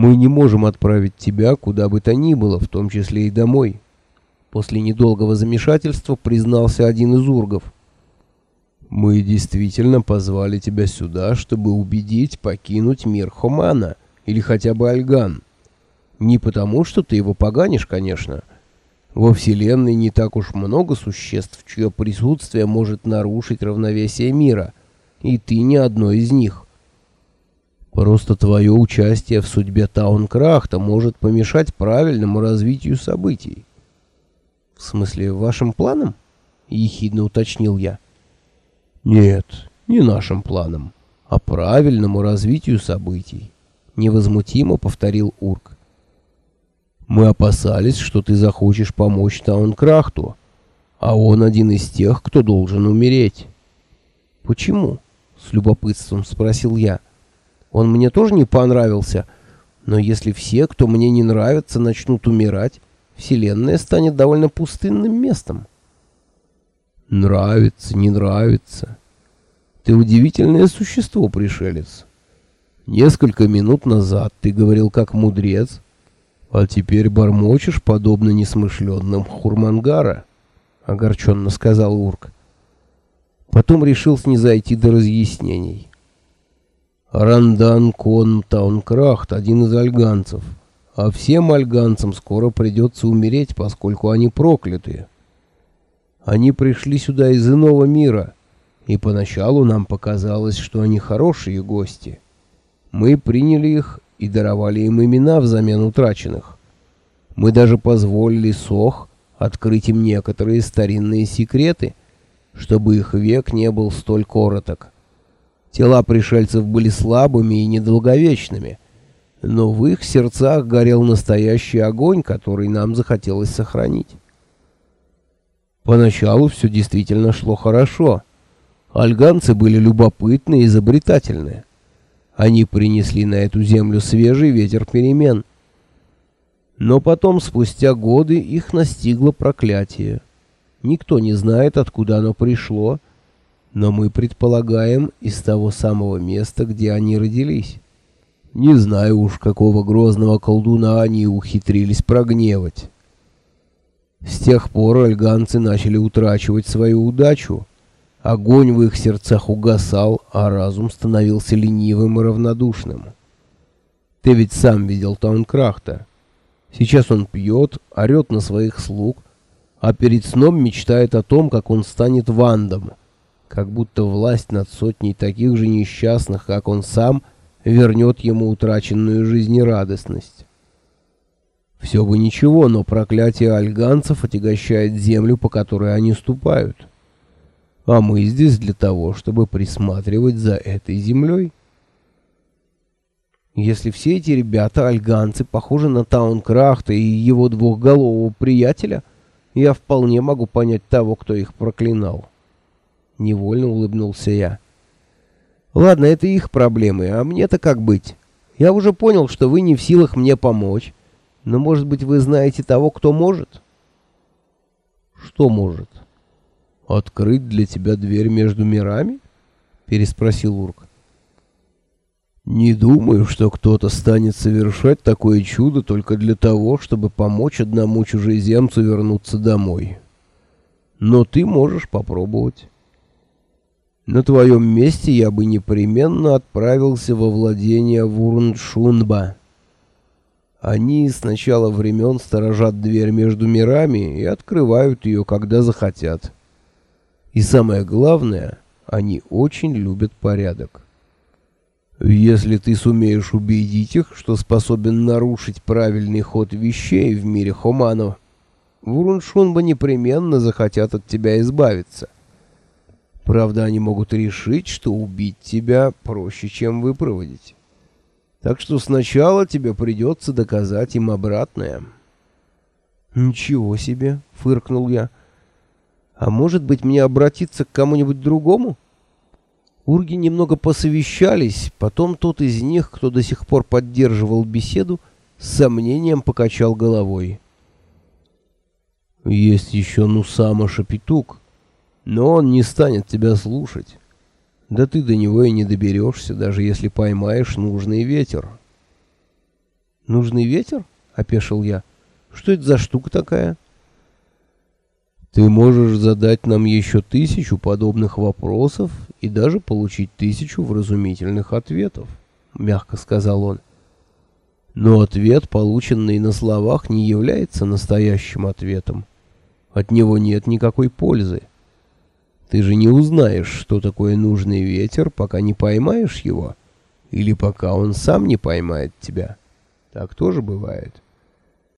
Мы не можем отправить тебя куда бы то ни было, в том числе и домой. После недолгого замешательства признался один из ургов. Мы действительно позвали тебя сюда, чтобы убедить покинуть мир Хомана или хотя бы Альган. Не потому, что ты его поганишь, конечно. Во Вселенной не так уж много существ, чье присутствие может нарушить равновесие мира, и ты не одно из них. Просто твое участие в судьбе Таункрахта может помешать правильному развитию событий. В смысле, вашим планам? ехидно уточнил я. Нет, не нашим планам, а правильному развитию событий, невозмутимо повторил Урк. Мы опасались, что ты захочешь помочь Таункрахту, а он один из тех, кто должен умереть. Почему? с любопытством спросил я. Он мне тоже не понравился, но если все, кто мне не нравится, начнут умирать, Вселенная станет довольно пустынным местом. Нравится, не нравится. Ты удивительное существо, пришелец. Несколько минут назад ты говорил как мудрец, а теперь бормочешь, подобно несмышленным Хурмангара, — огорченно сказал Урк. Потом решил снизойти до разъяснений. Рандан Кон Таункрахт, один из альганцев. А всем альганцам скоро придется умереть, поскольку они проклятые. Они пришли сюда из иного мира, и поначалу нам показалось, что они хорошие гости. Мы приняли их и даровали им имена взамен утраченных. Мы даже позволили Сох открыть им некоторые старинные секреты, чтобы их век не был столь короток. Тела пришельцев были слабыми и недолговечными, но в их сердцах горел настоящий огонь, который нам захотелось сохранить. Поначалу все действительно шло хорошо. Альганцы были любопытны и изобретательны. Они принесли на эту землю свежий ветер перемен. Но потом, спустя годы, их настигло проклятие. Никто не знает, откуда оно пришло, но мы предполагаем из того самого места, где они родились. Не знаю уж, какого грозного колдуна они ухитрились прогневать. С тех пор альганцы начали утрачивать свою удачу. Огонь в их сердцах угасал, а разум становился ленивым и равнодушным. Ты ведь сам видел Таункрахта. Сейчас он пьет, орет на своих слуг, а перед сном мечтает о том, как он станет вандом, как будто власть над сотней таких же несчастных, как он сам, вернет ему утраченную жизнерадостность. Все бы ничего, но проклятие альганцев отягощает землю, по которой они ступают. А мы здесь для того, чтобы присматривать за этой землей. Если все эти ребята альганцы похожи на Таункрахта и его двухголового приятеля, я вполне могу понять того, кто их проклинал. Невольно улыбнулся я. Ладно, это их проблемы, а мне-то как быть? Я уже понял, что вы не в силах мне помочь. Но, может быть, вы знаете того, кто может? Что может? Открыть для тебя дверь между мирами? Переспросил Урк. Не думаю, что кто-то станет совершать такое чудо только для того, чтобы помочь одному чужеземцу вернуться домой. Но ты можешь попробовать. На твоем месте я бы непременно отправился во владение Вурншунба. Они с начала времен сторожат дверь между мирами и открывают ее, когда захотят. И самое главное, они очень любят порядок. Если ты сумеешь убедить их, что способен нарушить правильный ход вещей в мире Хоманов, Вуруншунба непременно захотят от тебя избавиться — Правда, они могут решить, что убить тебя проще, чем выпроводить. Так что сначала тебе придется доказать им обратное. Ничего себе, фыркнул я. А может быть, мне обратиться к кому-нибудь другому? Урги немного посовещались, потом тот из них, кто до сих пор поддерживал беседу, с сомнением покачал головой. Есть еще Нусама Шапитук, но он не станет тебя слушать. Да ты до него и не доберешься, даже если поймаешь нужный ветер. «Нужный ветер?» — опешил я. «Что это за штука такая?» «Ты можешь задать нам еще тысячу подобных вопросов и даже получить тысячу вразумительных ответов», — мягко сказал он. «Но ответ, полученный на словах, не является настоящим ответом. От него нет никакой пользы. Ты же не узнаешь, что такое нужный ветер, пока не поймаешь его, или пока он сам не поймает тебя. Так тоже бывает».